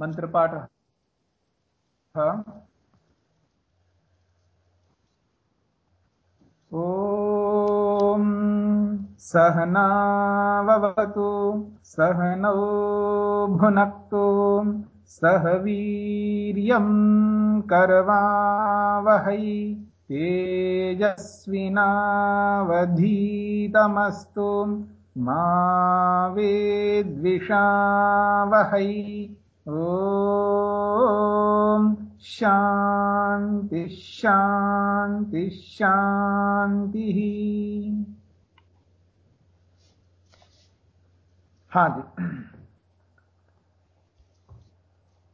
मन्त्रपाठः ॐ सहनावतु सहनौ भुनक्तु सह वीर्यं करवावहै तेजस्विनावधीतमस्तु मा वेद्विषावहै। ॐ शान्ति शान्ति शान्तिः हाँ। जी।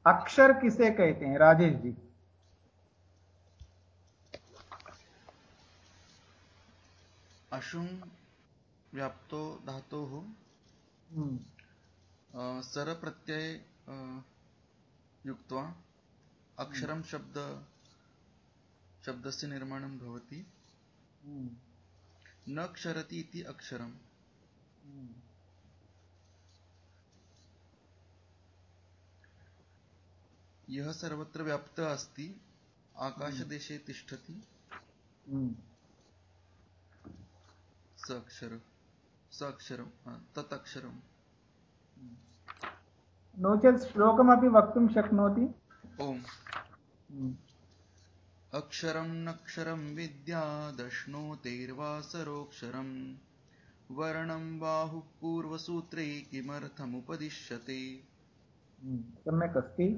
अक्षर किसे कहते हैं? राजेश जी। अशुं व्याप्तो धातोः हम्म। सरप्रत्यय युक्त्वा अक्षरं शब्द शब्दस्य निर्माणं भवति। हम्म। न क्षरति इति अक्षरम्। हम्म। यः सर्वत्र व्याप्तः अस्ति आकाशदेशे तिष्ठति स अक्षर स अक्षरं तत् अक्षरम्। नो चेत् श्लोकमपि वक्तुं शक्नोति। ओम्। अक्षरं नक्षरं विद्या दश्नोतेर्वा सरोक्षरम् वर्णं बाहुः पूर्वसूत्रे किमर्थमुपदिश्यते सम्यक् अस्ति।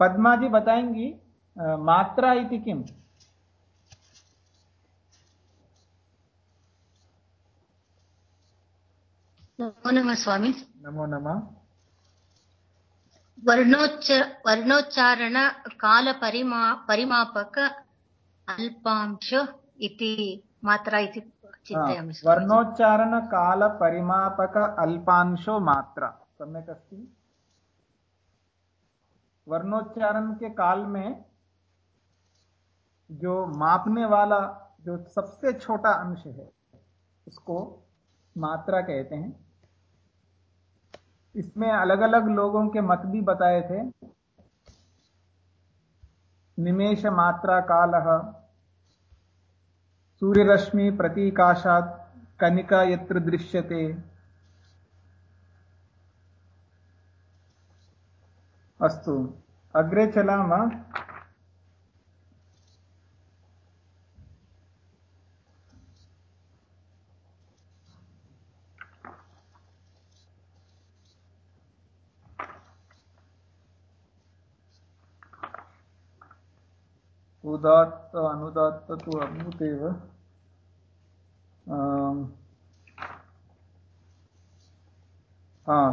पद्मा जी बताएँगी मात्रा इति किम्? नमो नमः स्वामी। नमो नमः। वर्णोच्च वर्णोच्चारण कालपरिमा परिमापक अल्पांश इति मात्रा इति चिन्तयामि। वर्णोच्चारण काल परिमापक अल्पांशो मात्रा। सम्यक अस्ति? वर्णोच्चारण के काल में जो मापने वाला जो सबसे छोटा अंश है उसको मात्रा कहते हैं। इसमें अलग अलग लोगों के मत भी बताए थे। निमेश मात्रा काल सूर्यरश्मि प्रतीकाशात कनिका यत्र दृश्यते। अस्तु, अग्रे चलामः। उदात्त अनुदात्त तु अभूतेव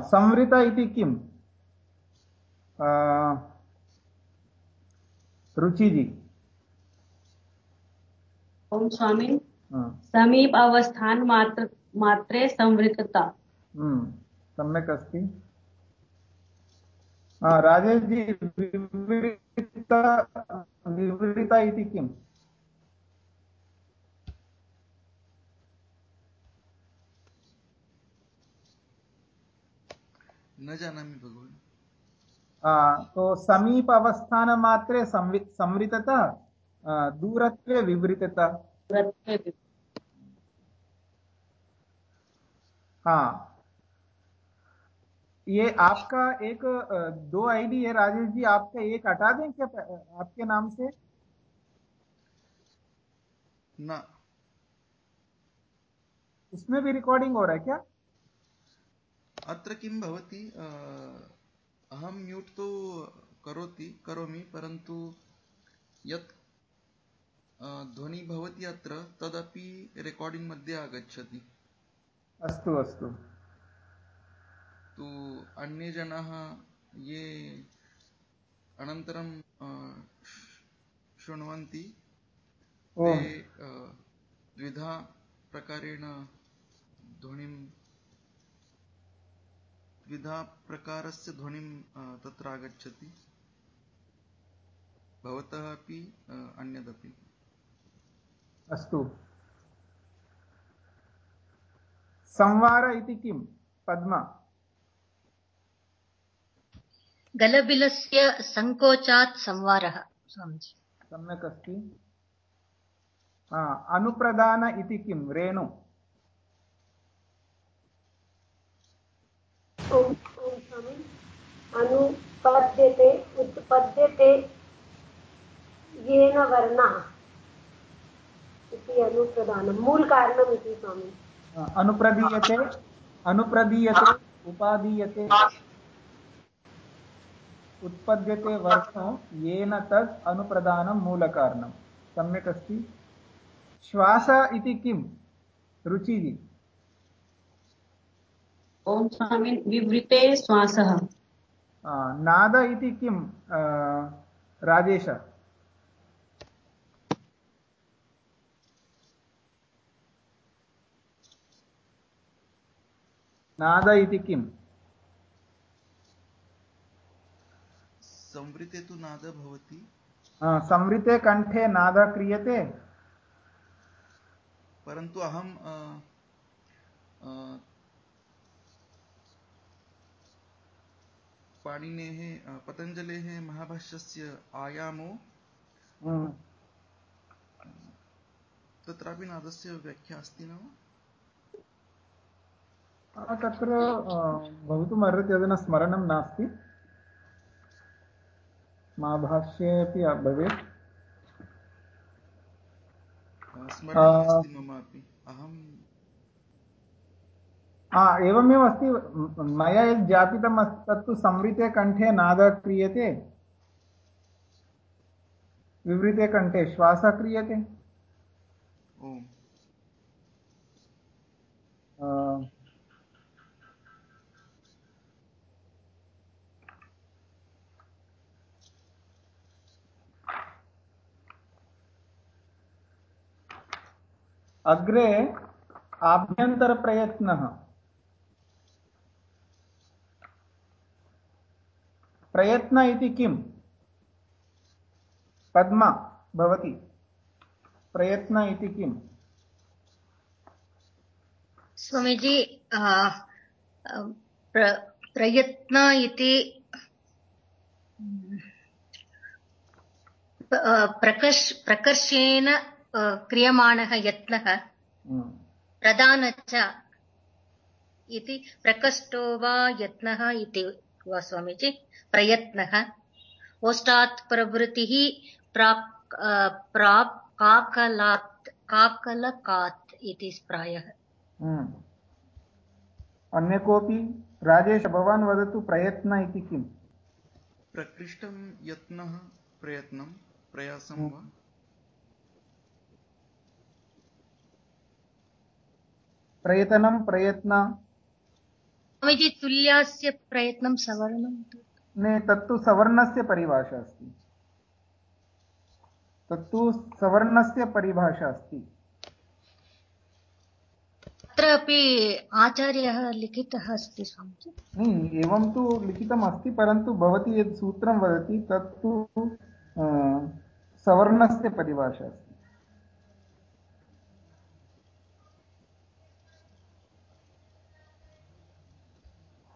संवृत इति किम्? रुचि जी ओम स्वामी। समीप अवस्थान मात्र मात्रे संवृतता। हम्म, सम्यक् अस्ति। राजेश जी विवृता विवृता इति किम्? न जानामि भगवान्। तो समीप अवस्थान मात्रे संवृतता दूरत्वे विवृतता हाँ ये आपका एक दो आईडी है राजेश जी आपका एक हटा दें क्या आपके नाम से? ना। उसमें भी रिकॉर्डिंग हो रहा है क्या? अत्र किं भवति अहं म्यूट् तु करोति करोमि परन्तु यत् ध्वनि भवति अत्र तदपि रेकार्डिङ्ग् मध्ये आगच्छति। अस्तु अस्तु। तु अन्ये जनाः ये अनन्तरं शृण्वन्ति। ते द्विधा प्रकारेण ध्वनिं द्विधा प्रकारस्य ध्वनिं तत्र आगच्छति। भवतः अपि अन्यदपि। अस्तु। संवार इति किं? पद्मा। गलबिलस्य सङ्कोचात् संवारः। स्वामीजी सम्यक् अस्ति। अनुप्रदान इति किं? रेणु। ओम ओम स्वामी। अनुपद्यते उत्पद्यते येन वर्णः इति अनुप्रदानं मूलकारणम् इति स्वामी। अनुप्रदीयते अनुप्रदीयते उपादीयते। उत्पद्यते वर्णो येन तत् अनुप्रदानं मूलकारणं। सम्यक् अस्ति? श्वास इति किं? रुचिः। ओम स्वामी विवृते श्वासः। नाद इति किं राजेश? नाद इति किम् संवृते तु नाद भवति? संवृते कण्ठे नादः क्रियते। परन्तु अहं पाणिनेः पतञ्जलेः महाभाष्यस्य आयामो। हम्म, तत्रापि नादस्य व्याख्या अस्ति न वा? तत्र भवितुमर्हति अधुना स्मरणं नास्ति। महाभाष्ये अपि भवेत्। एवमेव अस्ति। म- मया यत् ज्ञापितम् अस्ति तत्तु संवृते कण्ठे नादः क्रियते। विवृते कण्ठे श्वासः क्रियते। अग्रे आभ्यन्तरप्रयत्नः। प्रयत्न इति किम्? पद्मा भवति। प्रयत्न इति किम्? स्वामीजी प्रयत्न इति प्रकर्ष, प्रकर्षेण क्रियमाणः यत्नः हम्म। प्रधान च इति प्रकष्टो वा यत्नः इति वा स्वामीजी प्रयत्नः। ओष्टात् प्रवृत्तिः प्राक् आ, काकलात् काकलकात् इति प्रायः। अन्य कोऽपि? राजेश भवान् वदतु प्रयत्न इति किम्? प्रकृष्टं यत्नः प्रयत्नं प्रयासं वा? प्रयतनं प्रयत्न। तुल्यस्य प्रयत्नं सवर्णं ने तत्तु सवर्णस्य परिभाषा अस्ति। तत्तु सवर्णस्य परिभाषा अस्ति। तत्रापि आचार्यः लिखितः अस्ति स्वामीजी। एवं तु लिखितम् अस्ति परन्तु भवती यत् सूत्रं वदति तत्तु सवर्णस्य परिभाषा अस्ति।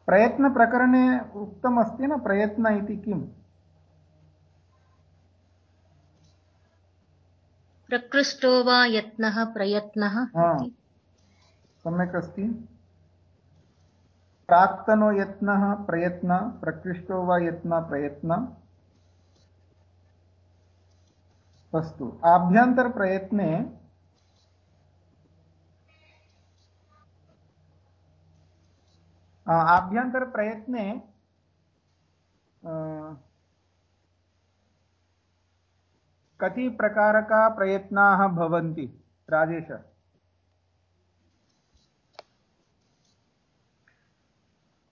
प्रयत्नप्रकरणे उक्तम् अस्ति न प्रयत्न इति किम्? प्रकृष्टो वा यत्नः प्रयत्नः हा सम्यक् अस्ति। प्राक्तनो यत्नः प्रयत्न प्रकृष्टो वा यत्न प्रयत्न। अस्तु आभ्यन्तरप्रयत्ने आभ्यन्तरप्रयत्ने कति प्रकारका प्रयत्नाः भवन्ति राजेश।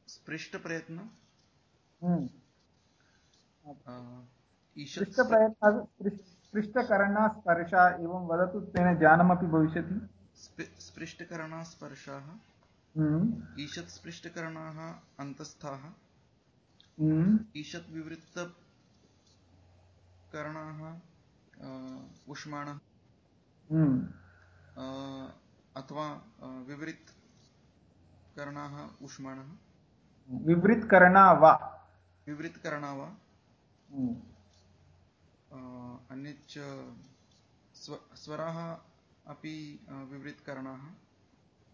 स्पृष्टप्रयत्न हम्म। पृष्ठकर्णस्पर्श एवं वदतु तेन ज्ञानमपि भविष्यति। स्पृ- स्पृष्टकरणाः स्पर्शाः हम्म, अन्तस्थाः हम्म, ईषत् उष्माणः। हम्म, अथवा विवृत्करणाः उष्माणः। विवृत्कर्णा वा? विवृतकरणा वा। अन्यच्च स्व स्वराः अपि विवृतकरणाः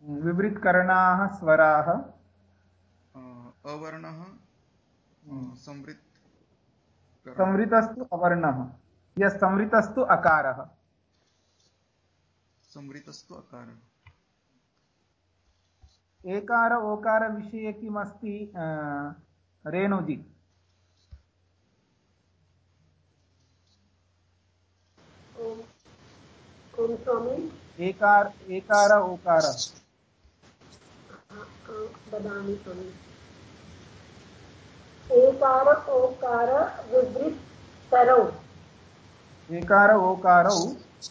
विवृत्करणाः स्वराः। अ, अवर्णः अ, संवृत् संवृतस्तु अवर्णः। यः संवृतस्तु अकारः। संवृतस्तु अकारः। एकार ओकार विषये किमस्ति रेणुजी। एकार एकार ओकार। वदामि स्वामी। एकार ओकार विवृतरौ एकार ओकारौ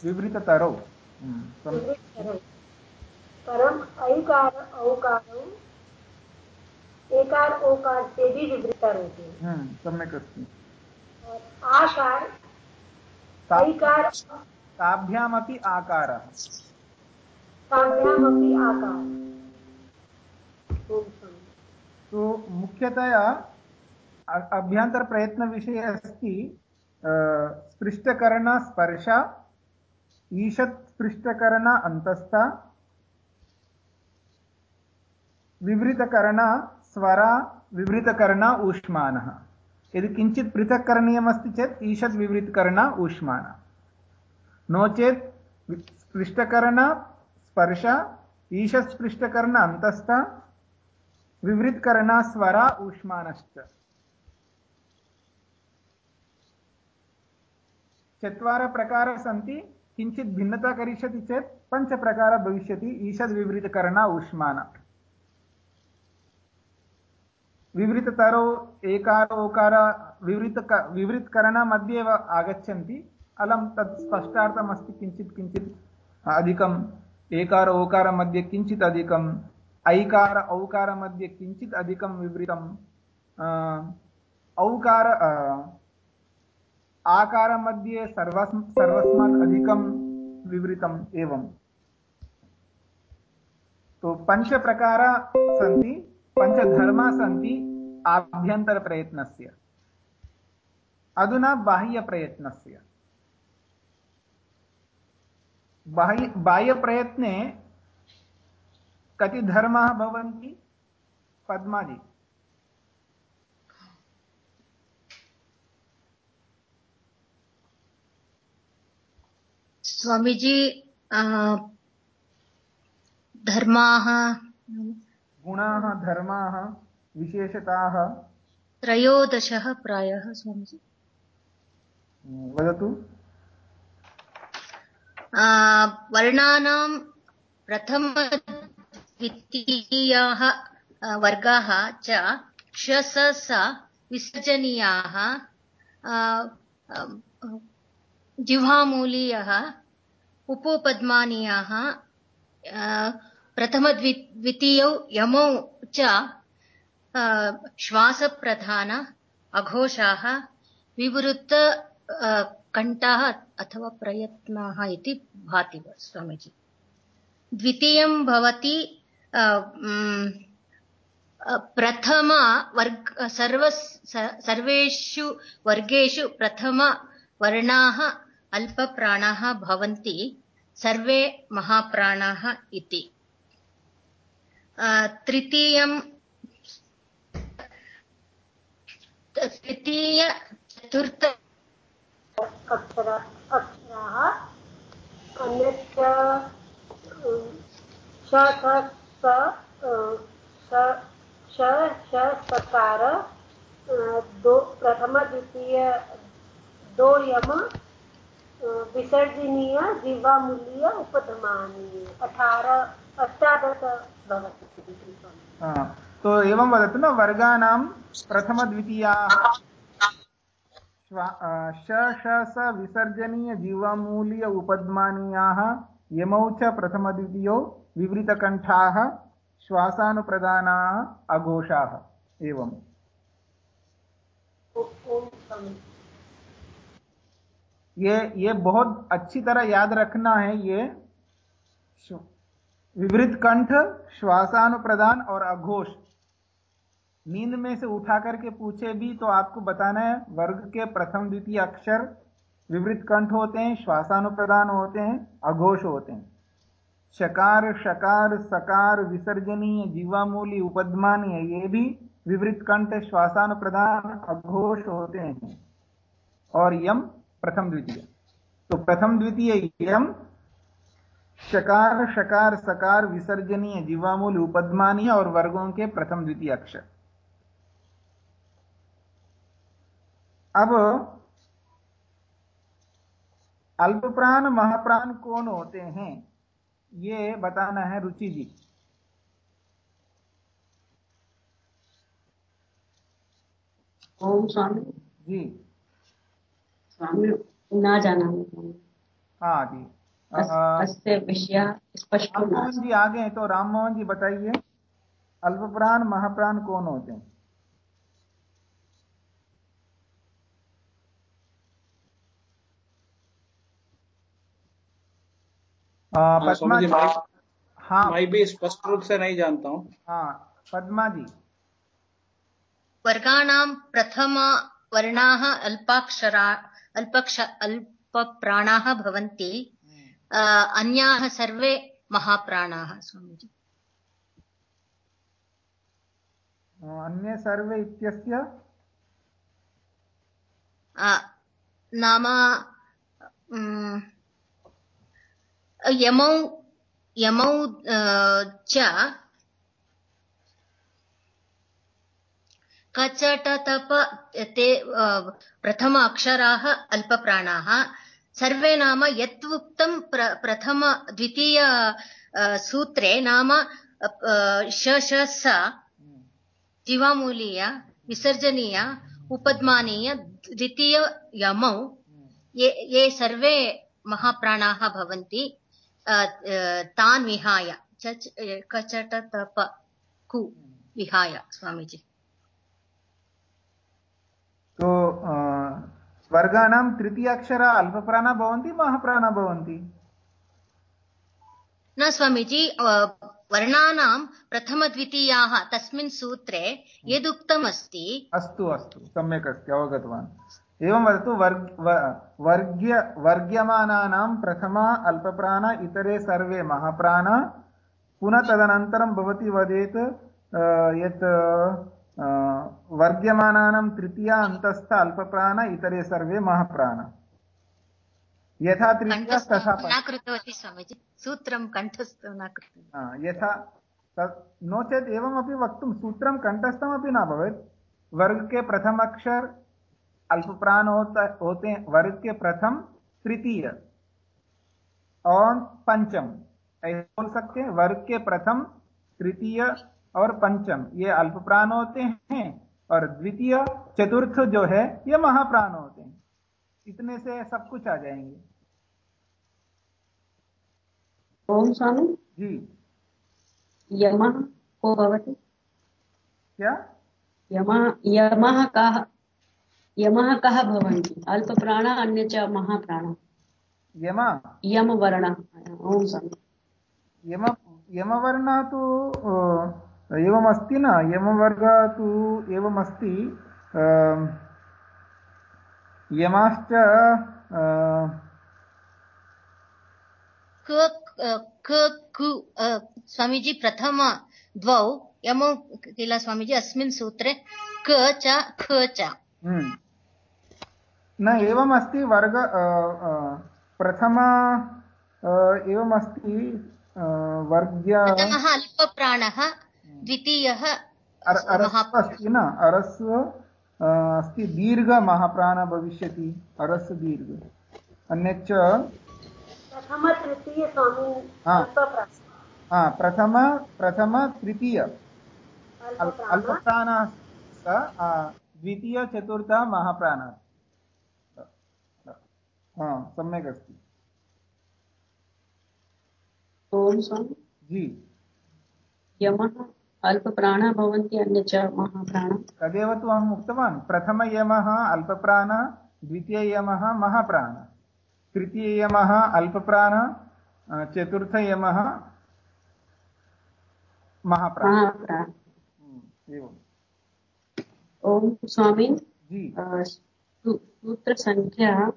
विवृततरौ। हम्म, परम ऐकार औकारौ। एकार ओकार से भी विवृतर होते हैं। हम्म, सम्यक् अस्ति। आकार ऐकार ताभ्यामपि आकारः। ताभ्यामपि आकार। तो मुख्यतया अभ्यन्तरप्रयत्नविषये अस्ति अ, स्पृष्टकरण स्पर्श ईषत् स्पृष्टकरण अन्तस्थ विवृतकरण स्वर विवृतकर्ण ऊष्मानः। यदि किञ्चित् पृथक् करणीयमस्ति चेत् ईषद् विवृतकर्ण ऊष्मान। नो चेत् स्पृष्टकर्ण स्पर्श ईषत् स्पृष्टकर्ण अन्तस्थ विवृत्करण स्वर ऊष्मानश्च। चत्वारः प्रकाराः सन्ति, किञ्चित् भिन्नता करिष्यति चेत् पञ्चप्रकारः भविष्यति ईषद्विवृतकर्ण ऊष्मान। विवृततरौ, एकार, ओकार विवृत विवृत्करणमध्ये एव आगच्छन्ति, अलं तत् स्पष्टार्थमस्ति, किञ्चित् किञ्चित् अधिकम्, एकार ओकारमध्ये किञ्चित् अधिकम् ऐकार औकारमध्ये किञ्चित् अधिकं विवृतम् अ, औकार अ, आकारमध्ये सर्वस् सर्वस्मात् अधिकं विवृतम् एवम्। तो पञ्चप्रकारा सन्ति पञ्चधर्मा सन्ति आभ्यन्तरप्रयत्नस्य। अधुना बाह्यप्रयत्नस्य। बाह्य बाह्यप्रयत्ने कति धर्माः भवन्ति? पद्माजी स्वामीजी धर्माः गुणाः धर्माः विशेषताः। त्रयोदशः प्रायः स्वामीजी। वदतु। वर्णानां प्रथमद्वितीयाः अ, वर्गाः च क्षसस विसर्जनीयाः जिह्वामूलीयः उपोपद्मानीयाः अ, प्रथमद्वितीयौ यमौ च श्वासप्रधान अघोषाः विवृत्त कण्ठाः अथवा प्रयत्नाः इति भाति स्वामीजी। द्वितीयं भवति प्रथम वर्ग, सर्व सर्वेषु वर्गेषु प्रथमवर्णाः अल्पप्राणाः भवन्ति, सर्वे महाप्राणाः इति। तृतीयं तृतीय, चतुर्थ अक्षर अन्यच्च सकार दो प्रथम द्वितीय, दो यम विसर्जनीय, जीवामूल्य, उपधमानीय अठारह अष्टादश भवति। तो एवं वदतु न वर्गाणां प्रथमद्वितीयाः श श, स, विसर्जनीय, जीवामूल्य उपद्मानीयाः यमौ च प्रथमद्वितीयौ विवृतकण्ठाः, श्वासानुप्रदानाः अघोषाः। एवम्। ये ये बहुत अच्छी तरह याद रखना है ये। विवृत कंठ श्वासानुप्रदान और अघोष। नींद में से उठा करके पूछे भी तो आपको बताना है, वर्ग के प्रथम द्वितीय अक्षर विवृत कंठ होते हैं, श्वासानुप्रदान होते हैं, अघोष होते हैं। शकार शकार, सकार, विसर्जनीय, जीवामूली, उपद्मानीय, ये भी विवृत कंठ श्वासानुप्रदान अघोष होते हैं। और यम प्रथम द्वितीय। तो प्रथम द्वितीय यम, शकार शकार, सकार, विसर्जनीय, जीवामूल, उपद्मानीय और वर्गों के प्रथम द्वितीय अक्षर। अब अल्प प्राण महाप्राण कौन होते हैं? ये बताना है रुचि जी। ओम स्वामी। जी। स्वामी न जाना हाँ जी। अस- अ, स्पष्ट जी आ गए हैं, तो राम मोहन जी बताइए। अल्पप्राण महाप्राण कौन होते हैं? पद्मा स्वामी जी हाँ। मैं भी स्पष्ट रूप से नहीं जानता हूँ। हाँ पद्मा जी वर्गाणां प्रथमा वर्णाः अल्पाक्षरा अल्पक्ष अल्पप्राणाः भवन्ति। अन्याः सर्वे महाप्राणाः स्वामीजी। अ, अन्ये सर्वे इत्यस्य? नाम यमौ यमौ च कचटतप ते प्रथम अक्षराः अल्पप्राणाः। सर्वे नाम यत् उक्तं प्र, प्रथम द्वितीय सूत्रे नाम श श स। जीवामूलीय विसर्जनीय उपद्मानीय द्वितीय यमौ। ये ये सर्वे महाप्राणाः भवन्ति। तान् विहाय चच कचट तप कु विहाय स्वामीजी तो अ, वर्गाणां तृतीयाक्षर अल्पप्राणा भवन्ति महाप्राणा भवन्ति न स्वामीजी वर्णानां प्रथमद्वितीयाः तस्मिन् सूत्रे यदुक्तमस्ति अस्तु अस्तु सम्यक् अस्ति अवगतवान् एवं वदतु वर्ग वर्ग्य वर्ग्यमानानां प्रथमा अल्पप्राण इतरे सर्वे महाप्राण पुनः तदनन्तरं भवती वदेत् यत् वर्ग्यमानानां तृतीया अन्तस्थ अल्पप्राण इतरे सर्वे महाप्राण। यथा तृतीया तथा न कृतवती स्वामीजी सूत्रं कण्ठस्थं न कृतवती। यथा नो चेत् एवमपि वक्तुं सूत्रं कण्ठस्थमपि न भवेत्। वर्ग के प्रथम अक्षर अल्पप्राण होता होते हैं वर्ग के प्रथम तृतीय और पंचम ऐसे बोल सकते हैं वर्ग के प्रथम तृतीय और पंचम ये अल्पप्राण होते हैं और द्वितीय चतुर्थ जो है ये महाप्राण होते हैं। इतने से सब कुछ आ जाएँगे। ओम स्वामी। जी। यमः को भवति। क्या? यमः यमः कः यमः कः भवन्ति। अल्पप्राण अन्य च महाप्राण। यमा? यमवर्ण। यम यमवर्ण तु एवमस्ति न? यमवर्ग तु एवमस्ति यमाश्च क क कु स्वामीजी प्रथम द्वौ। यमौ किल स्वामीजी अस्मिन् सूत्रे क च ख च। हम्म। न एवमस्ति वर्ग प्रथम एवमस्ति वर्ग्य अल्पप्राणः द्वितीयः अस्ति न? अरस्व अ, अस्ति दीर्घ महाप्राण भविष्यति। अरस्व दीर्घ। अन्यच्च प्रथम तृतीय स्वामी। अल्पप्राण। प्रथम प्रथम तृतीय। अल्- अल्पप्राण। द्वितीय चतुर्थ महाप्राणः। हा सम्यक् अस्ति। ओम स्वामी। जी। यमः अल्पप्राणः भवन्ति अन्य च महाप्राण। तदेव तु अहम् उक्तवान् प्रथमयमः अल्पप्राणः द्वितीययमः महाप्राणः। तृतीययमः अल्पप्राणः चतुर्थयमः महाप्राण। हम्म, एवम् ओम स्वामी। जी। सूत्र संख्या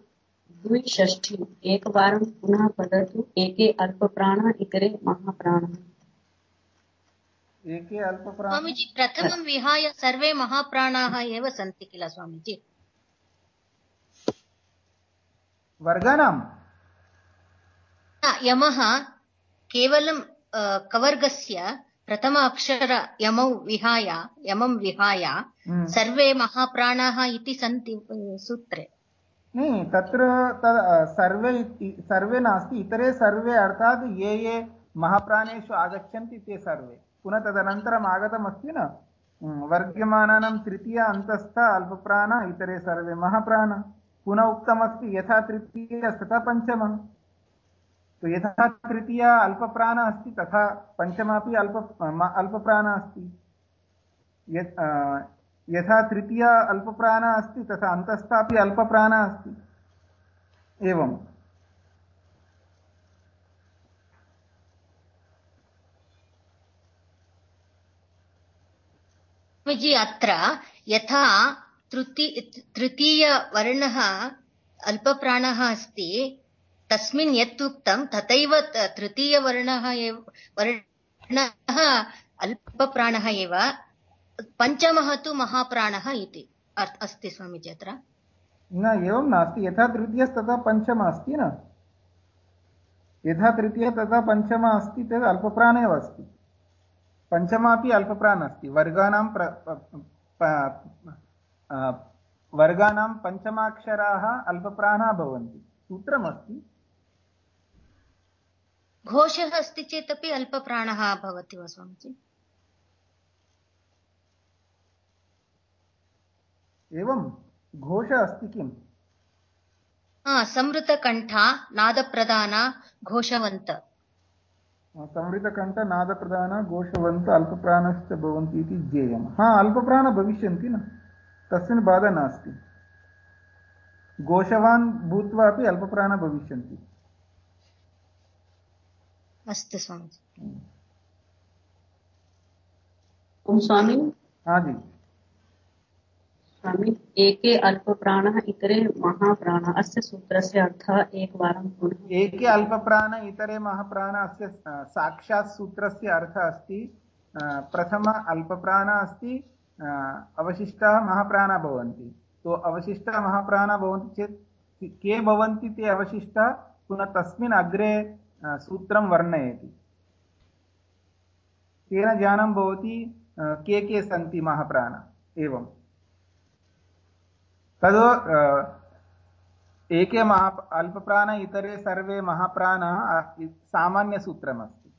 द्विषष्ठी। एकवारं पुनः वदतु एके अल्पप्राणः इतरे महाप्राणः। एके अल्पप्राण? स्वामीजी प्रथमं विहाय सर्वे महाप्राणाः एव सन्ति किल स्वामीजी? वर्गाणां यमः केवलं कवर्गस्य प्रथम अक्षर यमौ विहाय यमं विहाय हम्म। सर्वे महाप्राणाः इति सन्ति सूत्रे। नहीं, तत्र त- सर्वे सर्वे नास्ति, इतरे सर्वे अर्थात् ये ये महाप्राणेषु आगच्छन्ति ते सर्वे। पुनः तदनन्तरम् आगतमस्ति न? वर्ग्यमानानां तृतीय अन्तस्थ अल्पप्राण, इतरे सर्वे महाप्राण। पुनः उक्तमस्ति, यथा तृतीय तथा पञ्चमः तो यथा तृतीय अल्पप्राण अस्ति, तथा पञ्चमपि अल्प अल्पप्राण अस्ति। यथा तृतीय अल्पप्राण अस्ति, तथा अन्तस्थ अपि अल्पप्राण अस्ति। एवम्। स्वामीजी अत्र यथा तृती, तृतीयवर्णः अल्पप्राणः अस्ति, तस्मिन् यत् उक्तं तथैव तृतीयवर्णः एव, वर्णः अल्पप्राणः एव। पञ्चमः तु महाप्राणः इति अर्थ- अस्ति स्वामीजी अत्र न एवं नास्ति. यथा तृतीयस्तथा पञ्चम अस्ति न? यथा तृतीय तथा पञ्चम अस्ति तद् अल्पप्राण एव अस्ति. पञ्चमापि अल्पप्राण अस्ति. वर्गाणां प्र वर्गाणां पञ्चमाक्षराः अल्पप्राणाः भवन्ति. सूत्रमस्ति घोषः अस्ति चेदपि अल्पप्राणः भवति वा स्वामीजी? एवं घोष अस्ति किम्? हा संवृतकण्ठा नादप्रधान घोषवन्त। संवृतकण्ठ नादप्रधान घोषवन्त अल्पप्राणश्च भवन्ति इति ज्ञेयम्। हा अल्पप्राण भविष्यन्ति न? तस्मिन् बाधा नास्ति। घोषवान् भूत्वा अपि अल्पप्राण भविष्यन्ति। अस्तु स्वामीजी ओम स्वामी। स्वामी, एके अल्पप्राणः इतरे महाप्राणः। अस्य सूत्रस्य अर्थः एकवारं पुनः। एके अल्पप्राण, इतरे महाप्राण, अस्य साक्षात् सूत्रस्य अर्थः अस्ति प्रथम अल्पप्राण अस्ति अवशिष्टाः महाप्राणाः भवन्ति। तो अवशिष्टाः महाप्राणाः भवन्ति चेत्, के भवन्ति ते अवशिष्टाः, पुनः तस्मिन् अग्रे सूत्रं वर्णयति। तेन ज्ञानं भवति के के सन्ति महाप्राण? एवं तद् एके महा अल्पप्राण इतरे सर्वे महाप्राणाः सामान्य सूत्रमस्ति।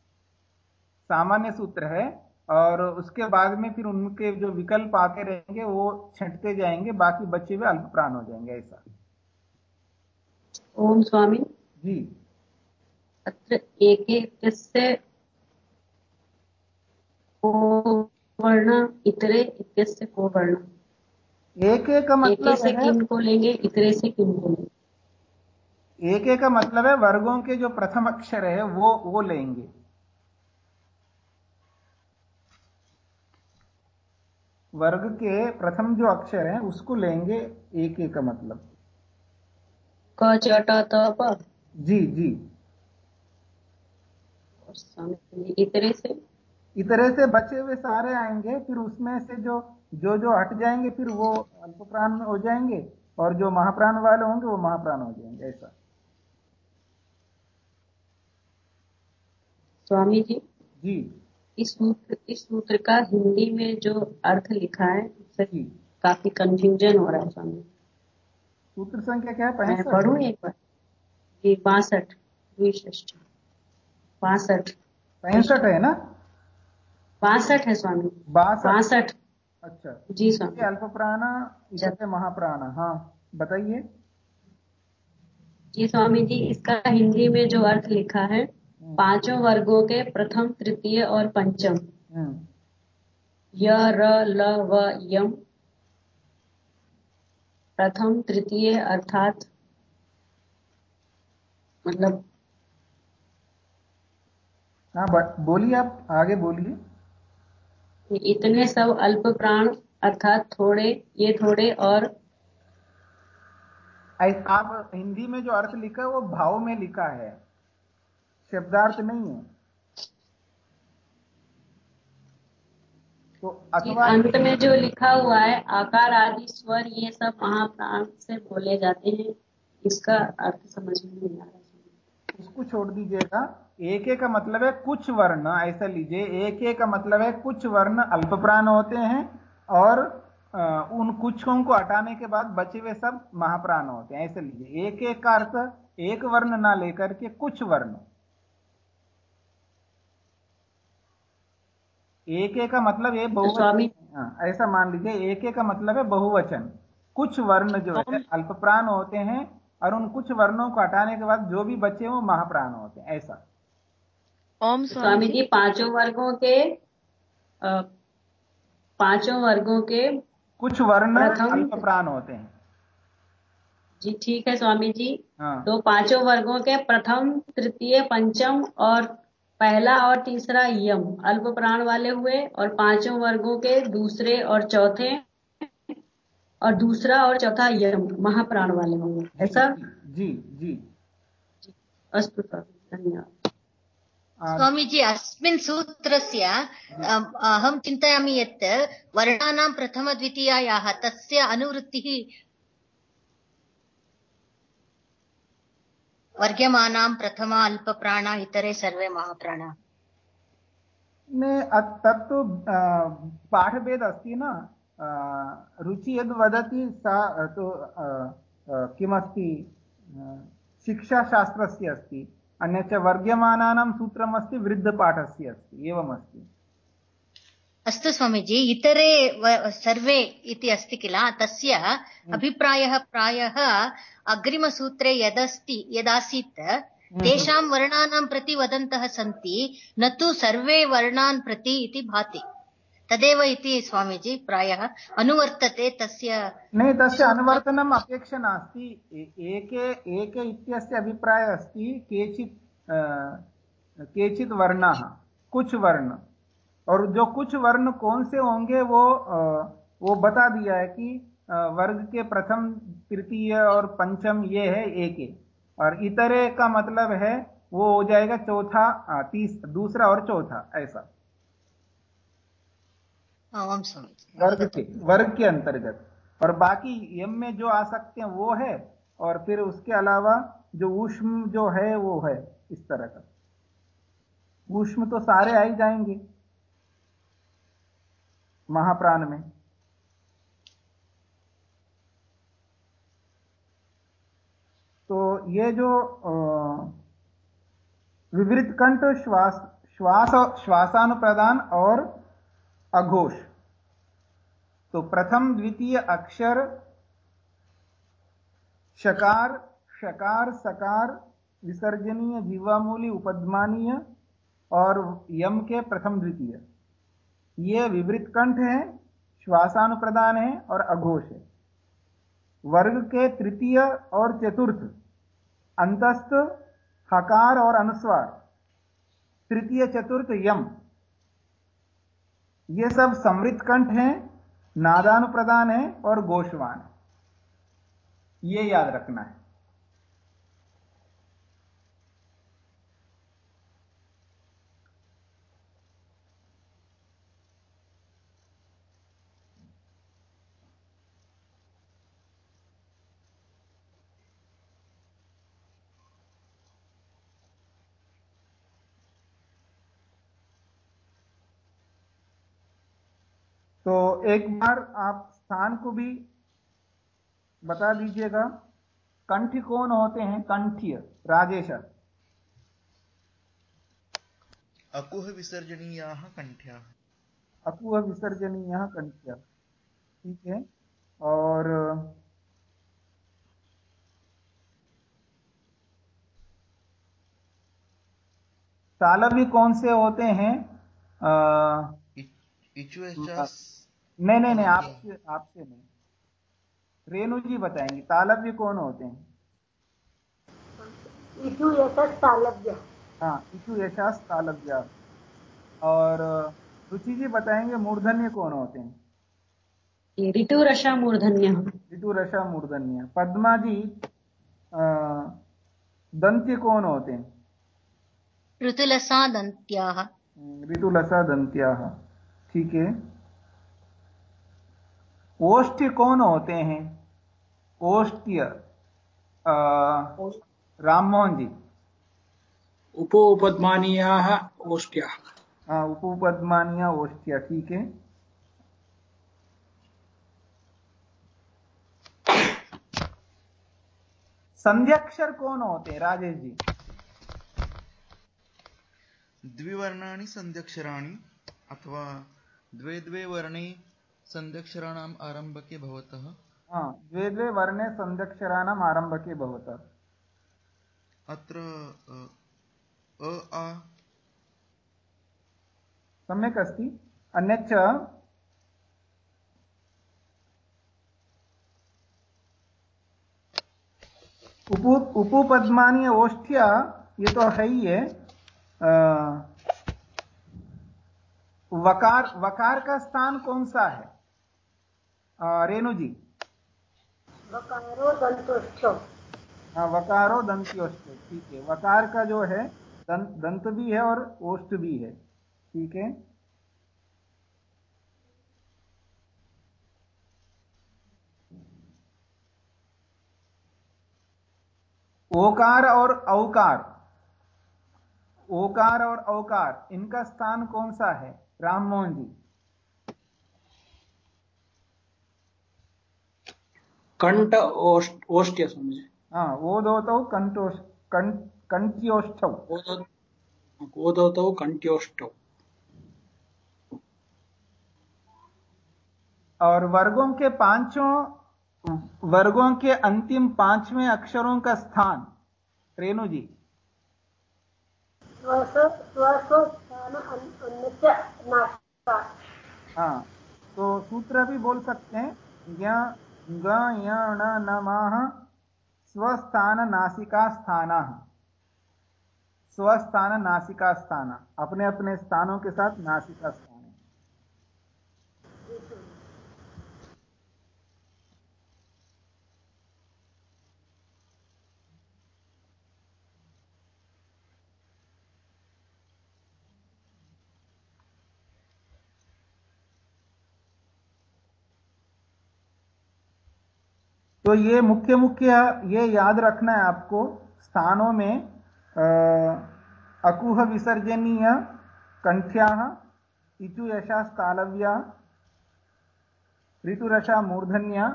सामान्य सूत्र है और उसके बाद में फिर उनके जो विकल्प आते रहेंगे वो छंटते जाएँगे बाकी बच्चे भी अल्प प्राण हो जाएँगे ऐसा। ओम स्वामी। जी। अत्र एके इत्यस्य को वर्ण इतरे इत्यस्य को वर्ण। एक एक का एके मतलब से किन को लेंगे इतरे से किन को लेंगे एक एक का मतलब है वर्गों के जो प्रथम अक्षर है वो वो लेंगे। वर्ग के प्रथम जो अक्षर है उसको लेंगे एक एक का मतलब। क त जी जी। इतरे से? इतरे से बचे हुए सारे आएँगे फिर उसमें से जो जो जो हट जाएँगे फिर वो अल्प प्राण में हो जाएँगे और जो महाप्राण वाले होंगे वो महाप्राण हो जाएँगे ऐसा। स्वामी जी जी। इस सूत्र इस सूत्र का हिंदी में जो अर्थ लिखा है सही काफ़ी कंफ्यूजन हो रहा है स्वामी। सूत्र संख्या क्या है? मैं पढ़ू एक बार? जी बासठ द्विष्ठी बासठ। पैंसठ है ना? बासठ है स्वामी। बासठ। बासठ। अच्छा। जी स्वामी अल्प प्राण जैसे महाप्राण हाँ बताइए। जी स्वामी जी इसका हिंदी में जो अर्थ लिखा है हम्म, पाँचों वर्गों के प्रथम तृतीय और पंचम। हम्म, य र ल व यम। प्रथम तृतीय अर्थात मतलब हाँ बोलिए आप आगे बोलिए। इतने सब अल्प प्राण अर्थात थोड़े ये थोड़े और आप हिंदी में जो अर्थ लिखा है वो भाव में लिखा है। शब्दार्थ नहीं है। तो अथवा अंत में जो लिखा हुआ है आकार आदि स्वर ये सब महाप्राण से बोले जाते हैं। इसका अर्थ समझ में नहीं आ रहा। उसको छोड़ दीजिएगा। एक एक का मतलब है कुछ वर्ण ऐसा लीजिए एक एक का मतलब है कुछ वर्ण अल्प प्राण होते हैं और उन कुछों को हटाने के बाद बचे हुए सब महाप्राण होते हैं। ऐसे लीजिए एक एक का अर्थ एक वर्ण ना लेकर के कुछ वर्ण। एक एक का मतलब ये बहुवचन हाँ, ऐसा मान लीजिए एक एक का मतलब है बहुवचन। कुछ वर्ण जो है अल्प प्राण होते हैं और उन कुछ वर्णों को हटाने के बाद जो भी बचे वो महाप्राण होते हैं ऐसा। ओम स्वामी जी पाँचों वर्गों के पाँचों वर्गों के कुछ वर्ण प्रथम- अल्प प्राण होते हैं। जी ठीक है स्वामी जी। हाँ। तो पाँचों वर्गों के प्रथम तृतीय पंचम और पहला और तीसरा यम अल्प प्राण वाले हुए और पाँचों वर्गों के दूसरे और चौथे और दूसरा और चौथा यम महाप्राण वाले होंगे। ऐसा जी जी। अस्तु स्वामी धन्यवाद। स्वामीजी अस्मिन् सूत्रस्य अहं चिन्तयामि यत् वर्णानां प्रथमद्वितीयायाः तस्य अनुवृत्तिः वर्ग्यमानां प्रथमा अल्पप्राणा इतरे सर्वे महाप्राणाः। ने तत्तु पाठभेद अस्ति न? रुचि यद् वदति सा तु किमस्ति? शिक्षाशास्त्रस्य अस्ति। अन्यच्च वर्ग्यमानानां सूत्रमस्ति वृद्धपाठस्य अस्ति एवमस्ति। अस्तु स्वामीजी इतरे सर्वे इति अस्ति किल? तस्य अभिप्रायः प्रायः अग्रिमसूत्रे यदस्ति यदासीत् तेषां वर्णानां प्रति वदन्तः सन्ति न तु सर्वे वर्णान् प्रति इति भाति। तदेव इति स्वामीजी प्रायः अनुवर्तते तस्य न तस्य अनुवर्तनम् अपेक्षा नास्ति। एके एके इत्यस्य अभिप्रायः अस्ति, केचित् केचित् वर्णाः कुछ वर्ण। और जो कुछ वर्ण कौन से होंगे, वो वो बता दिया है कि वर्ग के प्रथम, तृतीय और पंचम ये है एके। और इतरे का मतलब है, वो हो जाएगा चौथा तीस, दूसरा और चौथा, ऐसा। वर्ग के वर्ग के अंतर्गत। और बाकी यम में जो आ सकते हैं वो है और फिर उसके अलावा जो ऊष्म जो है वो है इस तरह का। ऊष्म तो सारे आ ही जाएँगे महाप्राण में। तो ये जो विवृत कंठ श्वास श्वास श्वासानुप्रदान और अघोष। तो प्रथम द्वितीय अक्षर शकार शकार, सकार, विसर्जनीय, जीवामूली, उपद्मानीय और यम के प्रथम द्वितीय। ये विवृत कंठ है, श्वासानुप्रदान है और अघोष है। वर्ग के तृतीय और चतुर्थ, अंतस्थ, हकार और अनुस्वार। तृतीय, चतुर्थ, यम। ये सब समृत कंठ हैं नादानुप्रदान है और गोशवान है। ये याद रखना है। तो एक बार आप स्थान को भी बता दीजिएगा। कंठ कौन होते हैं? कंठीय राजेश अकुह विसर्जनीयाः कण्ठ्याः अकुह विसर्जनीय कंठ्य। ठीक है और तालव्य कौन से होते हैं? आ, इचु नहीं नहीं नहीं आपसे आपसे नहीं। रेणु जी बताएँगे तालव्य कौन होते हैं? यशस् हाँ इचु यशास और रुचि जी बताएँगे मूर्धन्य कौन होते हैं? ये ऋतुरशा मूर्धन्यः। ऋतुरशा मूर्धन्य। पद्मा जी अ, दंत्य कौन होते हैं? ऋतुलसा दन्त्याः ऋतुलसा दंत्याः। ठीक है? ओष्ठ्य कौन होते हैं? ओष्ठ्य अ, राममोहन जी उपोपद्मानीयाः ओष्ट्याः हाँ उपपद्मानिया ओष्ठ्य ठीक है? संध्याक्षर कौन होते हैं? राजेश जी द्विवर्णानि सन्ध्यक्षराणि अथवा द्वे द्वे वर्णे सन्ध्यक्षराणाम् आरम्भके भवतः। हाँ द्वे द्वे वर्णे संध्यक्षराणाम् आरम्भके भवतः। अत्र अ, आ। सम्यक् अस्ति। अन्यच्च उपु उपपद्मानी ओष्ठ्य ये तो है ही है अ, वकार वकार का स्थान कौन सा है? रेणु जी। वकारो दंतोष्ठ हाँ वकारो दंत्योष्ट ठीक है। वकार का जो है दंत दंत भी है और ओष्ठ भी है ठीक है? ओकार और औकार ओकार और औकार इनका स्थान कौन सा है? राममोहन जी। कंठ ओष्ट ओष्ट्य समझे हाँ दो तो कंठोष कंठ्योष्ठौ। ओदौतौ कंठ्योष्टौ और वर्गों के पाँचों वर्गों के अंतिम पाँचवें अक्षरों का स्थान रेणु जी स्वस स्वसो स्थान अन्यस्य नासिका हाँ तो सूत्र भी बोल सकते हैं नमः स्वस्थान, नासिका, स्थान स्वस्थान, नासिका, स्थान। अपने अपने स्थानों के साथ नासिका, स्थान है तो ये मुख्य मुख्य ये याद रखना है आपको स्थानों में अकुह विसर्जनीय कंठ्या इचु यशा स्थालव्या ऋतुरशा मूर्धन्या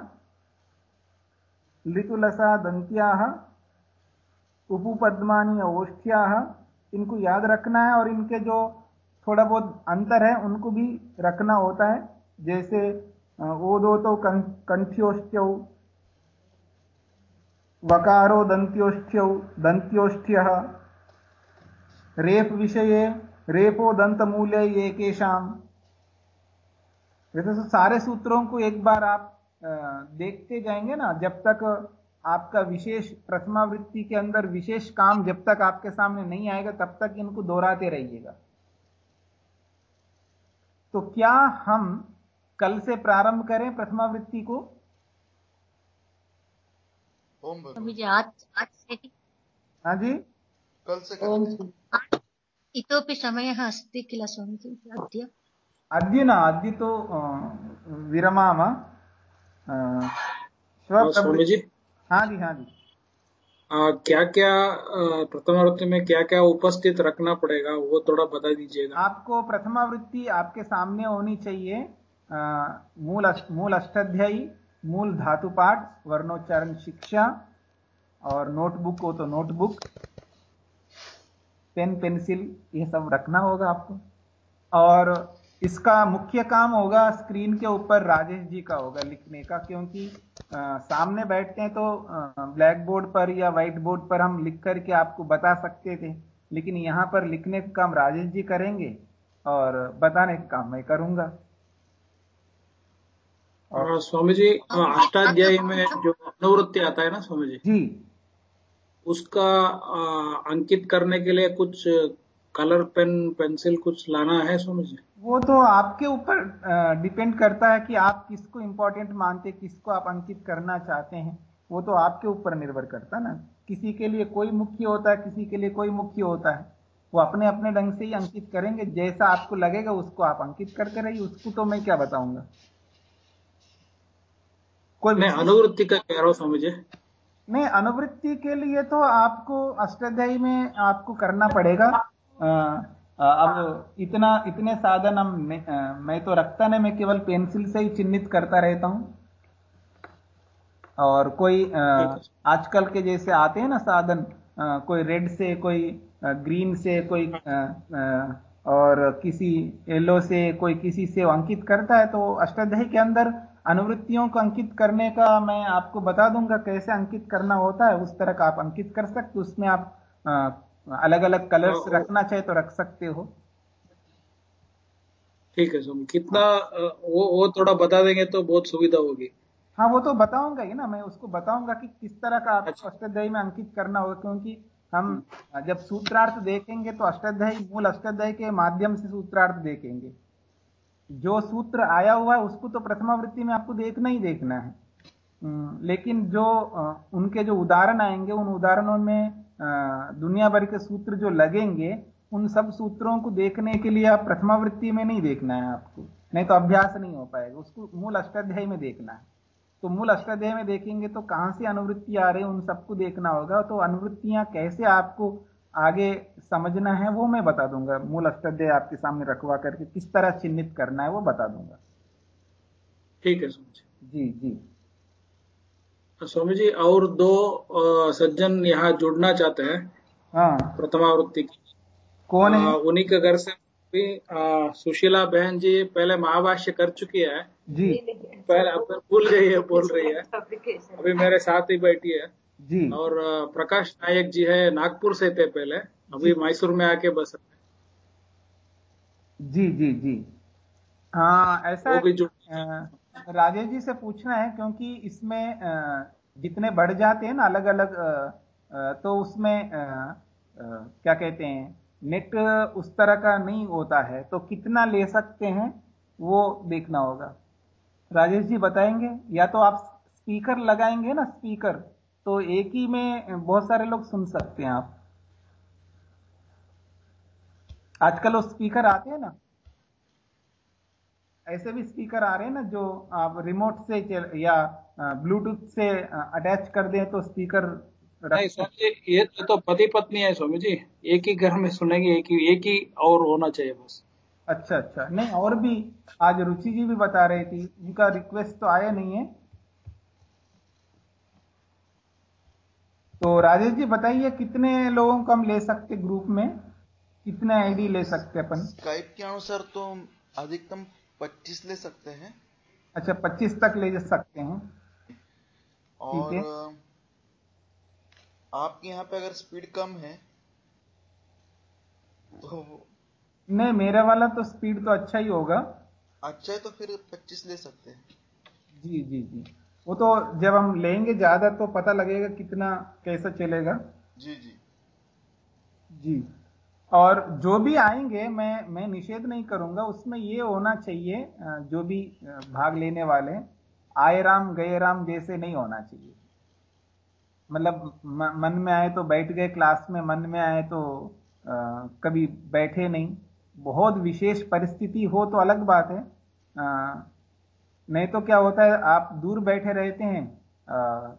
लितुलसा दंत्या उपपद्मानी ओष्ठ्या इनको याद रखना है और इनके जो थोड़ा बहुत अंतर है उनको भी रखना होता है जैसे अ, ओदो तो कंठ्योष्ठ्यौ वकारो दन्त्योष्ठ्यौ दन्त्योष्ठ्यः रेफ विषये, रेपो दंतमूल्य एकेशाम वैसे तो सारे सूत्रों को एक बार आप देखते जाएँगे ना, जब तक आपका विशेष प्रथमावृत्ति के अंदर विशेष काम जब तक आपके सामने नहीं आएगा, तब तक इनको दोहराते रहिएगा। तो क्या हम कल से प्रारंभ करें प्रथमावृत्ति को? ओम भगवान। स्वामीजी आज आज से हाँ। जी? कल से ओम करेंगे इतोपि समयः अस्ति किल स्वामीजी अद्य। अद्य न अद्य तो विरमाम। हाँ, स्वामी जी हाँ जी हाँ जी। क्या क्या प्रथमावृत्ति में क्या क्या उपस्थित रखना पड़ेगा वो थोड़ा बता दीजिएगा। आपको प्रथमावृत्ति आपके सामने होनी चाहिए। अ, मूल अष्ट, मूल अष्टाध्यायी मूल धातु पाठ वर्णोच्चारण शिक्षा और नोटबुक हो तो नोटबुक पेन पेंसिल ये सब रखना होगा आपको। और इसका मुख्य काम होगा स्क्रीन के ऊपर राजेश जी का होगा लिखने का क्योंकि अ, सामने बैठते हैं तो ब्लैक बोर्ड पर या व्हाइट बोर्ड पर हम लिख करके आपको बता सकते थे लेकिन यहाँ पर लिखने का काम राजेश जी करेंगे और बताने का काम मैं करूँगा। और स्वामी जी हाँ, अष्टाध्यायी में जो अनुवृत्ति आता है ना स्वामी जी? जी। उसका आ, अंकित करने के लिए कुछ कलर पेन पेंसिल कुछ लाना है स्वामी जी? वो तो आपके ऊपर डिपेंड करता है कि आप किसको इंपॉर्टेंट मानते किसको आप अंकित करना चाहते हैं। वो तो आपके ऊपर निर्भर करता है ना। किसी के लिए कोई मुख्य होता है किसी के लिए कोई मुख्य होता है। वो अपने अपने ढंग से ही अंकित करेंगे। जैसा आपको लगेगा उसको आप अंकित करते रहिए। उसको तो मैं क्या बताऊँगा? कोई मैं अनुवृत्ति का कह रहा हूँ स्वामी जी। नहीं अनुवृत्ति के लिए तो आपको अष्टाध्यायी में आपको करना पड़ेगा। अ, अब इतना इतने साधन हम मैं तो रखता नहीं मैं केवल पेंसिल से ही चिन्हित करता रहता हूँ। और कोई आजकल के जैसे आते हैं ना साधन कोई रेड से कोई ग्रीन से कोई और किसी येलो से कोई किसी से अंकित करता है तो अष्टाध्यायी के अंदर अनुवृत्तियों को अंकित करने का मैं आपको बता दूँगा कैसे अंकित करना होता है उस तरह का आप अंकित कर सकते उसमें आप आ, अलग अलग कलर्स हाँ, रखना चाहे तो रख सकते हो। ठीक है स्वामी कितना वो वो थोड़ा बता देंगे तो बहुत सुविधा होगी। हाँ वो तो बताऊँगा ही ना मैं उसको बताऊँगा कि किस तरह का आपको अच्छा। अष्टाध्यायी में अंकित करना होगा क्योंकि हम जब सूत्रार्थ देखेंगे तो अष्टाध्यायी मूल अष्टाध्यायी के माध्यम से सूत्रार्थ देखेंगे। जो सूत्र आया हुआ है उसको तो प्रथमावृत्ति में आपको देखना ही देखना है। हम्म, लेकिन जो उनके जो उदाहरण आएँगे उन उदाहरणों में दुनिया भर के सूत्र जो लगेंगे उन सब सूत्रों को देखने के लिए आप प्रथमावृत्ति में नहीं देखना है आपको। नहीं तो अभ्यास नहीं हो पाएगा। उसको मूल अष्टाध्यायी में देखना है। तो मूल अष्टाध्याय में देखेंगे तो कहाँ से अनुवृत्ति आ रही है उन सबको देखना होगा। तो अनुवृत्तियाँ कैसे आपको आगे समझना है वो मैं बता दूँगा। मूल अष्टाध्याय आपके सामने रखवा करके किस तरह चिन्हित करना है वो बता दूँगा। ठीक है स्वामी जी। जी जी। स्वामी जी और दो सज्जन यहाँ जुड़ना चाहते हैं। हाँ। प्रथमावृत्ति की। कौन है? उन्हीं के घर से भी सुशीला बहन जी पहले महाभाष्य कर चुकी है। जी। पहले अब भूल गई है बोल रही है। अभी मेरे साथ ही बैठी है। जी। और प्रकाश नायक जी है नागपुर से थे पहले अभी मैसूर में आके बस रहे। जी जी जी। हाँ ऐसा वो भी राजेश जी से पूछना है क्योंकि इसमें जितने बढ़ जाते हैं ना अलग अलग तो उसमें क्या कहते हैं नेट उस तरह का नहीं होता है तो कितना ले सकते हैं वो देखना होगा। राजेश जी बताएँगे या तो आप स्पीकर लगाएँगे ना स्पीकर? तो एक ही में बहुत सारे लोग सुन सकते हैं आप। आजकल वो स्पीकर आते हैं ना। ऐसे भी स्पीकर आ रहे हैं ना जो आप रिमोट से या ब्लूटूथ से अटैच कर दें तो स्पीकर नहीं स्वामी जी ये ये तो पति पत्नी है स्वामी जी। एक ही घर में सुनेंगे एक ही एक ही और होना चाहिए बस। अच्छा अच्छा। नहीं और भी आज रुचि जी भी बता रही थी। उनका रिक्वेस्ट तो आया नहीं है। तो राजेश जी बताइए कितने लोगों को हम ले सकते ग्रुप में? कितने आईडी ले सकते अपन? स्काइप के अनुसार तो अधिकतम 25 ले सकते हैं। अच्छा 25 तक ले जा सकते हैं। और है। आपके यहाँ पे अगर स्पीड कम है तो नहीं मेरा वाला तो स्पीड तो अच्छा ही होगा। अच्छा है तो फिर 25 ले सकते हैं। जी जी जी। वो तो जब हम लेंगे ज़्यादा तो पता लगेगा कितना कैसा चलेगा। जी जी। जी। और जो भी आएँगे मैं मैं निषेध नहीं करूँगा उसमें ये होना चाहिए जो भी भाग लेने वाले आए राम गए राम जैसे नहीं होना चाहिए। मतलब मन में आए तो बैठ गए क्लास में मन में आए तो अ, कभी बैठे नहीं। बहुत विशेष परिस्थिति हो तो अलग बात है। अ, नहीं तो क्या होता है आप दूर बैठे रहते हैं अ,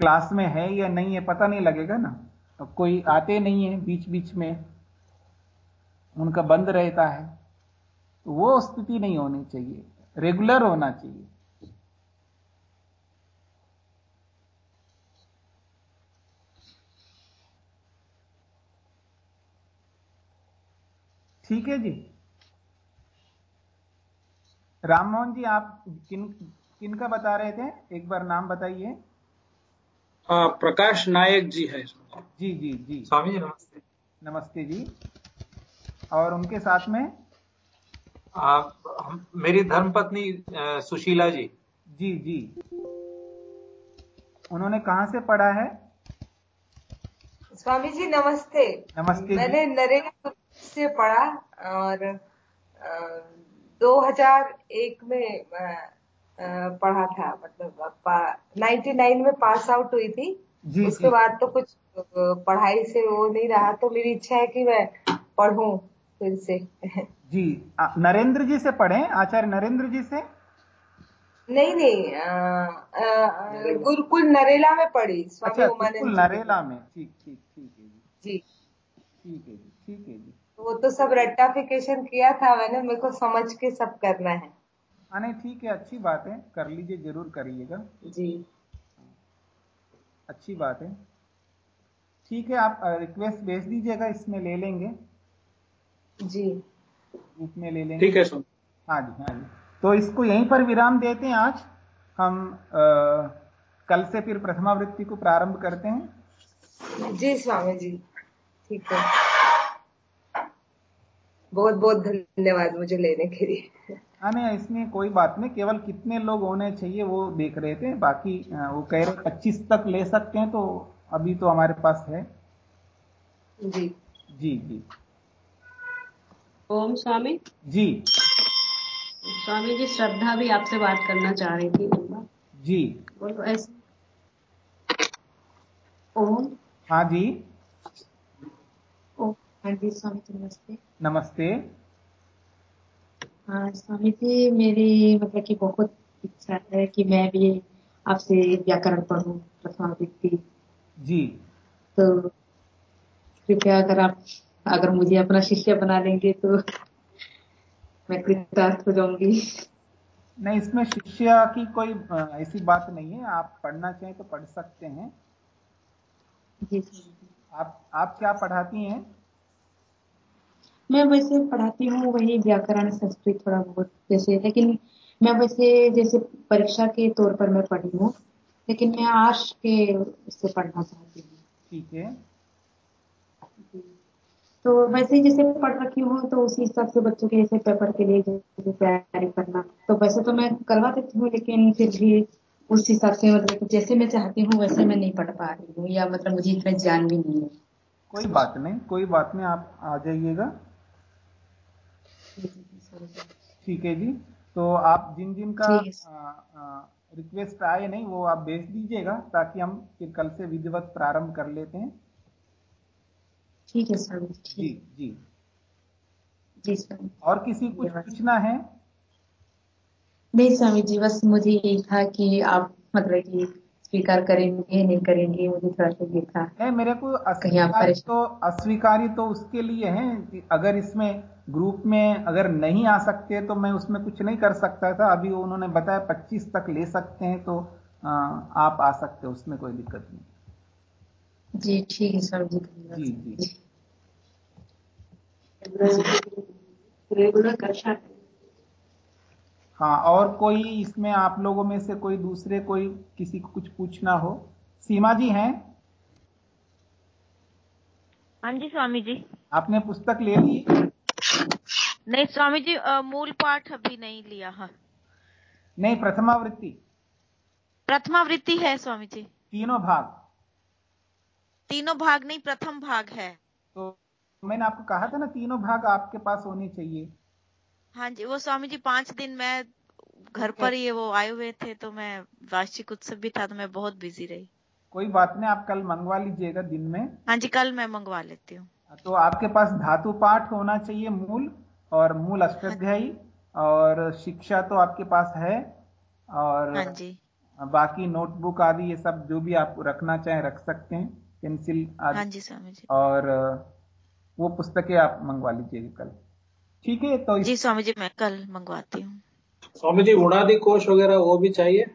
क्लास में है या नहीं है पता नहीं लगेगा ना। तो कोई आते नहीं है बीच बीच में उनका बंद रहता है तो वो स्थिति नहीं होनी चाहिए रेगुलर होना चाहिए। ठीक है जी। राम मोहन जी आप किन किन का बता रहे थे? एक बार नाम बताइए। हाँ प्रकाश नायक जी है। जी जी जी। स्वामी जी नमस्ते। नमस्ते जी। और उनके साथ में? आप हम मेरी धर्मपत्नी सुशीला जी। जी जी। उन्होंने कहा से पढ़ा है? स्वामी जी नमस्ते। नमस्ते मैंने नरेगा से पढ़ा और अ, 2001 में पढ़ा था मतलब नाइन्टी नाइन में पास आउट हुई थी। जी उसके बाद तो कुछ पढ़ाई से वो नहीं रहा तो मेरी इच्छा है कि मैं पढ़ूं फिर से। जी। नरेंद्र जी से पढ़ें? आचार्य नरेंद्र जी से? नहीं नहीं गुरुकुल नरेला। में पढ़ी स्वामी अच्छा उमानंद जी के नरेला में। ठीक ठीक ठीक है जी। जी। ठीक है जी ठीक है जी। वो तो सब रेक्टाफिकेशन किया था मैंने मेरे को समझ के सब करना है। हाँ नहीं ठीक है अच्छी बात है कर लीजिए ज़रूर करिएगा। जी। अच्छी बात है। ठीक है आप रिक्वेस्ट भेज दीजिएगा इसमें ले लेंगे। जी। इसमें ले लेंगे। ठीक है हाँ जी हाँ जी। तो इसको यहीं पर विराम देते हैं आज। हम अ, कल से फिर प्रथमावृत्ति को प्रारंभ करते हैं। जी स्वामी जी। ठीक है। बहुत बहुत धन्यवाद मुझे लेने के लिए। हाँ नहीं इसमें कोई बात नहीं केवल कितने लोग होने चाहिए वो देख रहे थे बाकी वो कह रहे पच्चीस तक ले सकते हैं तो अभी तो हमारे पास है। जी। जी जी। ओम स्वामी। जी। स्वामी जी श्रद्धा भी आपसे बात करना चाह रही थी। जी। बोलो ऐसे। ओम। हाँ जी। हाँ जी स्वामी जी नमस्ते। नमस्ते। हाँ स्वामी जी मेरी मतलब कि बहुत इच्छा है कि मैं भी आपसे व्याकरण पढ़ूं प्रथमावृत्ति जी। तो कृपया अगर आप अगर मुझे अपना शिष्य बना लेंगे तो मैं कृतार्थ हो जाऊँगी। नहीं इसमें शिष्य की कोई ऐसी बात नहीं है। आप पढ़ना चाहें तो पढ़ सकते हैं। जी जी। आप आप क्या पढ़ाती हैं? मैं वैसे पढ़ाती हूँ वही व्याकरण संस्कृत थोड़ा बहुत जैसे लेकिन मैं वैसे जैसे परीक्षा के तौर पर मैं पढ़ी हूँ लेकिन मैं आर्ट्स के उससे पढ़ना चाहती हूँ। ठीक है। तो वैसे जैसे पढ़ रखी हूँ तो उसी हिसाब से बच्चों के जैसे पेपर के लिए जैसे तैयारी करना तो वैसे तो मैं करवा देती हूँ लेकिन फिर भी उस हिसाब से मतलब जैसे मैं चाहती हूँ वैसे मैं नहीं पढ़ पा रही हूँ या मतलब मुझे इतना ज्ञान भी नहीं है। कोई बात नहीं कोई बात नहीं आप आ जाइएगा जी, जी, जी, sorry, जी। ठीक है जी। तो आप जिन जिन का रिक्वेस्ट आए नहीं वो आप भेज दीजिएगा ताकि हम फिर कल से विधिवत प्रारंभ कर लेते हैं। ठीक है सर जी जी। जी स्वामी और किसी कुछ धन्यवाद। पूछना है? नहीं स्वामी जी बस मुझे यही था कि आप मतलब कि स्वीकार करेंगे नहीं करेंगे मुझे थोड़ा सा ये था नहीं मेरे को आप तो अस्वीकारी तो उसके लिए है कि अगर इसमें ग्रुप में अगर नहीं आ सकते तो मैं उसमें कुछ नहीं कर सकता था। अभी उन्होंने बताया 25 तक ले सकते हैं तो आ, आप आ सकते हो उसमें कोई दिक्कत नहीं। जी ठीक है सर जी जी जी। रेगुलर कक्षा है। हाँ और कोई इसमें आप लोगों में से कोई दूसरे कोई किसी को कुछ पूछना हो? सीमा जी हैं? हाँ जी स्वामी जी। आपने पुस्तक ले ली? नहीं स्वामी जी मूल पाठ अभी नहीं लिया है। नहीं प्रथमावृत्ति। प्रथमावृत्ति है स्वामी जी। तीनों भाग। तीनों भाग नहीं प्रथम भाग है। तो मैंने आपको कहा था ना तीनों भाग आपके पास होने चाहिए। हाँ जी वो स्वामी जी पाँच दिन मैं घर पर ही वो आए हुए थे तो मैं वार्षिक उत्सव भी था तो मैं बहुत बिज़ी रही। कोई बात नहीं आप कल मंगवा लीजिएगा दिन में। हाँ जी कल मैं मंगवा लेती हूँ। तो आपके पास धातु पाठ होना चाहिए मूल और मूल अष्टाध्यायी और शिक्षा तो आपके पास है और हाँ जी। बाकी नोटबुक आदि ये सब जो भी आप रखना चाहें रख सकते हैं पेंसिल आदि। हाँ जी स्वामी जी। और वो पुस्तकें आप मंगवा लीजिएगा कल। ठीक है तो जी स्वामी जी मैं कल मंगवाती हूँ। स्वामी जी उड़ादी कोश वगैरह वो भी चाहिए?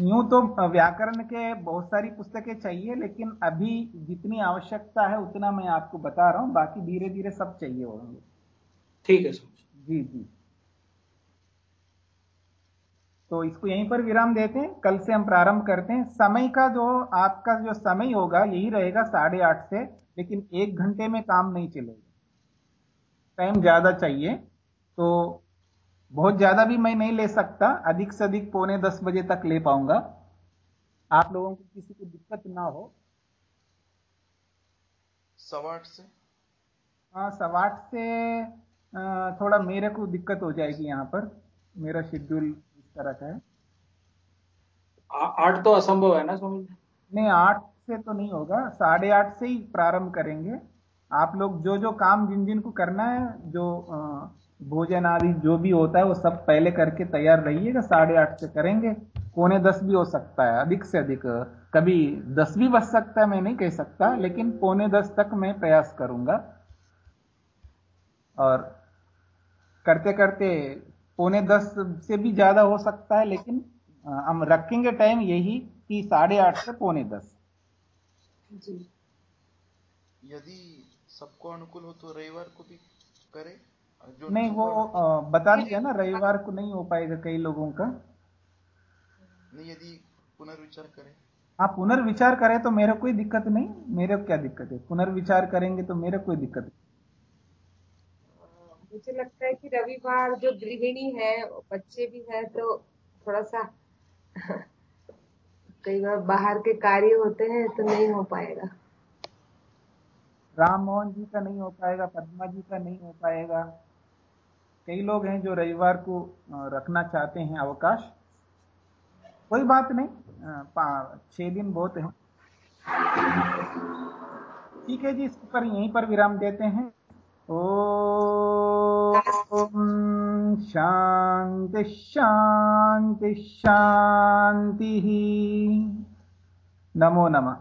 यूँ तो व्याकरण के बहुत सारी पुस्तकें चाहिए लेकिन अभी जितनी आवश्यकता है उतना मैं आपको बता रहा हूँ बाकी धीरे धीरे सब चाहिए होंगे। ठीक है स्वामी जी जी। तो इसको यहीं पर विराम देते हैं कल से हम प्रारंभ करते हैं। समय का जो आपका जो समय होगा यही रहेगा साढ़े आठ से लेकिन एक घंटे में काम नहीं चलेगा। टाइम ज़्यादा चाहिए तो बहुत ज़्यादा भी मैं नहीं ले सकता अधिक से अधिक पौने दस बजे तक ले पाऊँगा। आप लोगों को किसी को दिक्कत ना हो। सवा आठ से? हाँ सवा आठ से थोड़ा मेरे को दिक्कत हो जाएगी यहाँ पर। मेरा शेड्यूल इस तरह का है। आठ तो असंभव है ना स्वामी नहीं आठ से तो नहीं होगा साढ़े आठ से ही प्रारंभ करेंगे। आप लोग जो जो काम जिन जिन को करना है जो भोजन आदि जो भी होता है वो सब पहले करके तैयार रहिएगा साढ़े आठ से करेंगे। पौने दस भी हो सकता है अधिक से अधिक कभी दस भी बच सकता है मैं नहीं कह सकता लेकिन पौने दस तक मैं प्रयास करूँगा। और करते करते पौने दस से भी ज़्यादा हो सकता है लेकिन हम रखेंगे टाइम यही कि साढ़े आठ से पौने दस। जी। यदि सबको अनुकूल हो तो रविवार को भी करें? जो नहीं वो बता दिया ना रविवार को नहीं हो पाएगा कई लोगों का। नहीं यदि पुनर्विचार करें। आप पुनर्विचार करें तो मेरा कोई दिक्कत नहीं। मेरे को क्या दिक्कत है? पुनर्विचार करेंगे तो मेरा कोई दिक्कत नहीं। मुझे लगता है कि रविवार जो गृहिणी है बच्चे भी है तो थोड़ा सा कई बार बाहर के कार्य होते हैं तो नहीं हो पाएगा। राम मोहन जी का नहीं हो पाएगा, पद्मा जी का नहीं हो पाएगा। कई लोग हैं जो रविवार को रखना चाहते हैं अवकाश। कोई बात नहीं छह दिन बहुत है। ठीक है जी इस पर यहीं पर विराम देते हैं। ओम शांति शांति शांति नमो नमः।